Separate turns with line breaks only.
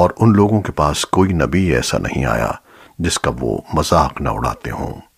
اور ان لوگوں کے پاس کوئی نبی ایسا نہیں آیا جس کا وہ مذاق نہ اڑاتے ہوں۔